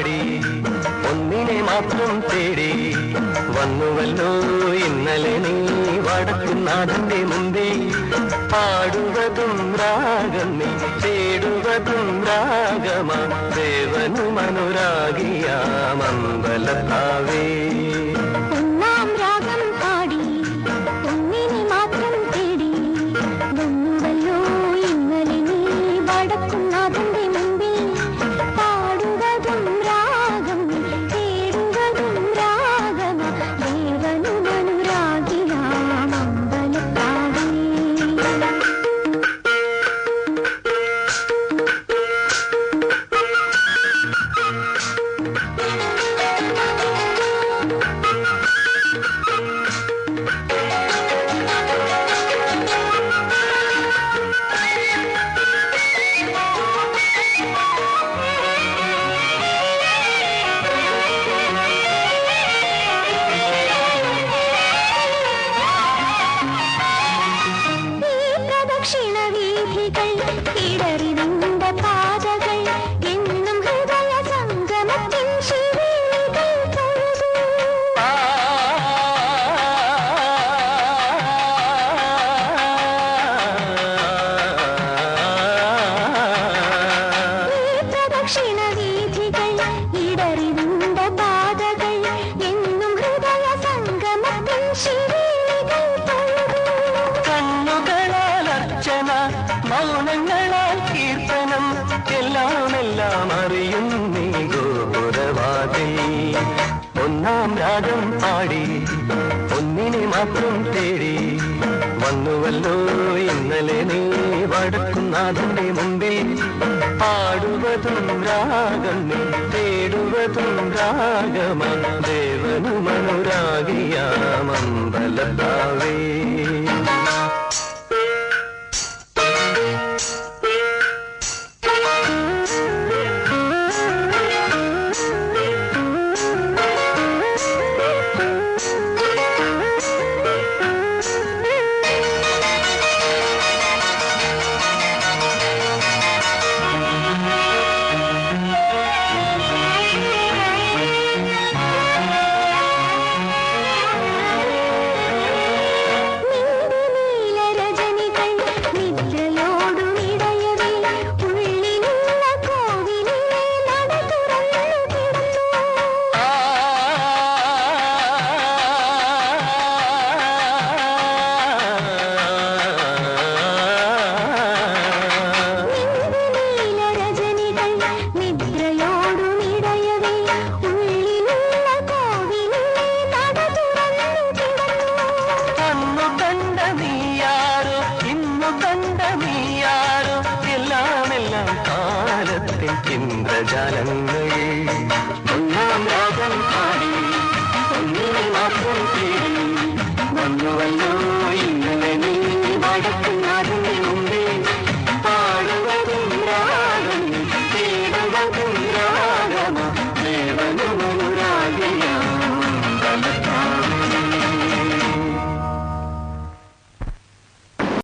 പാടി. ഒന്നിനെ മാത്രം തേടി. വന്നുവല്ലോ ഇന്നലെ നീ വടക്കുന്നാഥന്റെ മുമ്പേ പാടുവതും രാഗം നീ തേടുവതും രാഗമാ. ദേവനു മനുരാഗിയാ മമ്പലത്താവേ கைகள் മൗനങ്ങളാൽ കീർത്തനം എല്ലാം എല്ലാം അറിയുന്നേ ഗോപുരവാതിൽ. ഒന്നാം രാഗം പാടി ഒന്നിനെ മാത്രം തേടി. വന്നുവല്ലോ ഇന്നലെ നീ വടക്കുന്നാഥന്റെ മുമ്പിൽ. പാടുവതും രാഗം നീ തേടുവതും രാഗമ ദേവനും അനുരാഗിയാമമ്പലത്താവേ இந்திரஜாலங்கள்